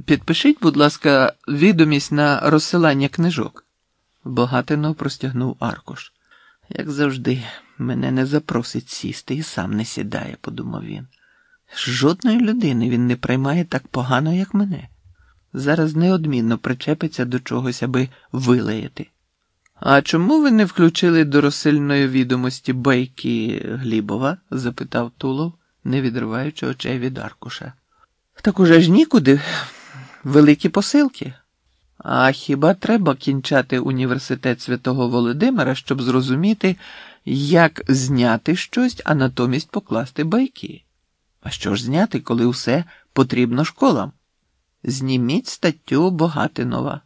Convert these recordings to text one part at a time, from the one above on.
Підпишіть, будь ласка, відомість на розсилання книжок. Богатино простягнув аркуш. Як завжди, мене не запросить сісти і сам не сідає, подумав він. Жодної людини він не приймає так погано, як мене. Зараз неодмінно причепиться до чогось, аби вилаяти. А чому ви не включили до розсильної відомості байки Глібова? запитав Тулов, не відриваючи очей від аркуша. Так уже ж нікуди. Великі посилки. А хіба треба кінчати університет святого Володимира, щоб зрозуміти, як зняти щось, а натомість покласти байки? А що ж зняти, коли все потрібно школам? Зніміть статтю Богатинова.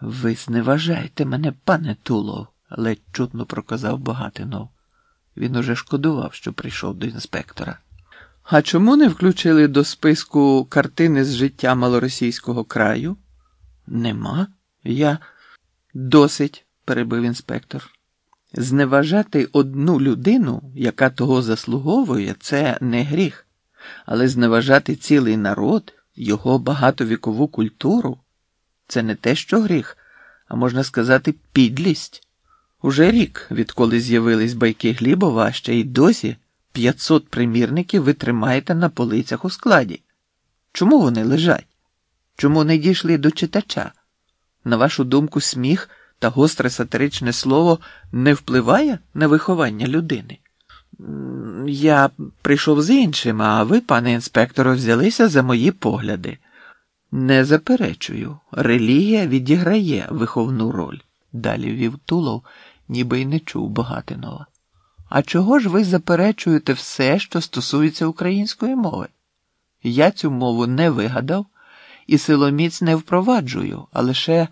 Ви зневажаєте мене, пане Тулов, ледь чутно проказав Богатинов. Він уже шкодував, що прийшов до інспектора. А чому не включили до списку картини з життя малоросійського краю? Нема. Я досить, перебив інспектор. Зневажати одну людину, яка того заслуговує, це не гріх, але зневажати цілий народ, його багатовікову культуру це не те, що гріх, а можна сказати, підлість. Уже рік, відколи з'явились байки Глібова, ще й досі 500 примірників ви тримаєте на полицях у складі. Чому вони лежать? Чому не дійшли до читача? На вашу думку, сміх та гостре сатиричне слово не впливає на виховання людини? Я прийшов з іншим, а ви, пане інспектору, взялися за мої погляди. Не заперечую, релігія відіграє виховну роль, далі вів Тулов, ніби й не чув Богатинова. А чого ж ви заперечуєте все, що стосується української мови? Я цю мову не вигадав і силоміць не впроваджую, а лише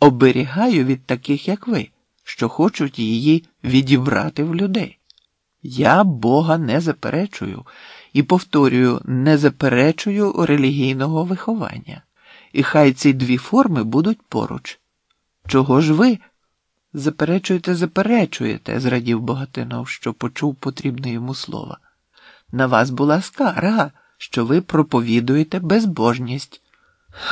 оберігаю від таких, як ви, що хочуть її відібрати в людей. Я Бога не заперечую і повторюю, не заперечую релігійного виховання. І хай ці дві форми будуть поруч. Чого ж ви? Заперечуєте, заперечуєте, зрадів Богатинов, що почув потрібне йому слово. На вас була скарга, що ви проповідуєте безбожність.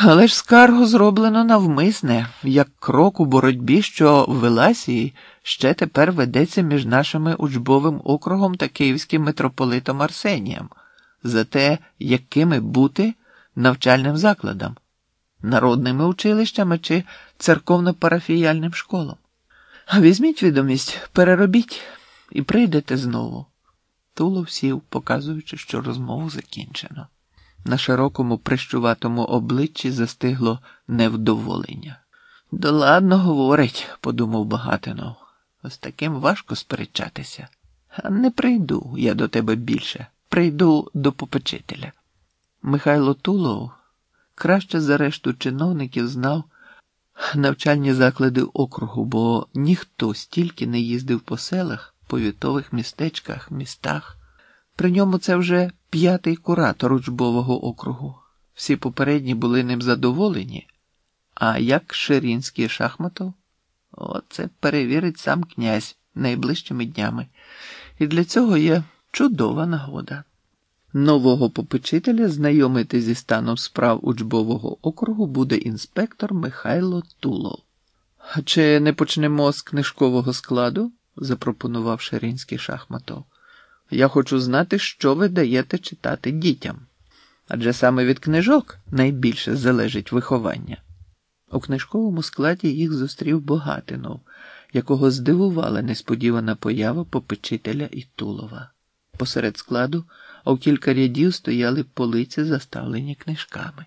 Але ж скаргу зроблено навмисне, як крок у боротьбі, що велась і ще тепер ведеться між нашими учбовим округом та київським митрополитом Арсенієм за те, якими бути навчальним закладом, народними училищами чи церковно-парафіяльним школам. Візьміть відомість, переробіть і прийдете знову. Тулов сів, показуючи, що розмову закінчено. На широкому прищуватому обличчі застигло невдоволення. Да ладно говорить, подумав Багатинов. З таким важко сперечатися. А не прийду я до тебе більше. Прийду до попечителя. Михайло Тулов краще за решту чиновників знав навчальні заклади округу, бо ніхто стільки не їздив по селах, повітових містечках, містах. При ньому це вже п'ятий куратор учбового округу. Всі попередні були ним задоволені. А як Ширінський шахматов? Оце перевірить сам князь найближчими днями. І для цього є чудова нагода. Нового попечителя знайомити зі станом справ учбового округу буде інспектор Михайло Тулов. Чи не почнемо з книжкового складу? запропонував Ширинський шахматов. Я хочу знати, що ви даєте читати дітям. Адже саме від книжок найбільше залежить виховання. У книжковому складі їх зустрів Богатинов, якого здивувала несподівана поява попечителя і Тулова. Посеред складу у кілька рядів стояли полиці, заставлені книжками.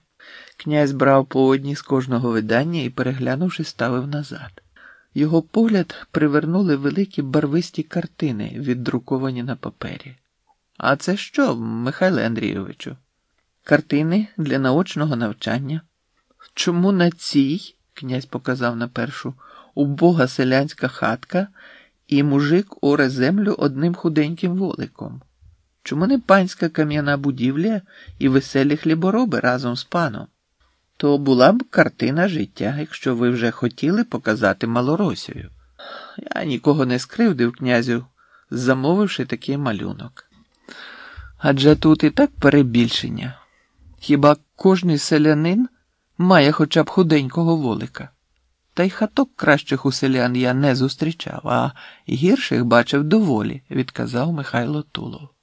Князь брав по одній з кожного видання і, переглянувши, ставив назад. Його погляд привернули великі барвисті картини, віддруковані на папері. А це що, Михайле Андрійовичу? Картини для наочного навчання. Чому на цій, князь показав на першу, убога селянська хатка і мужик оре землю одним худеньким воликом? Чому не панська кам'яна будівля і веселі хлібороби разом з паном? То була б картина життя, якщо ви вже хотіли показати Малоросію. Я нікого не скривдив князю, замовивши такий малюнок. Адже тут і так перебільшення. Хіба кожний селянин має хоча б худенького волика. Та й хаток кращих у селян я не зустрічав, а гірших бачив доволі, відказав Михайло Тулов.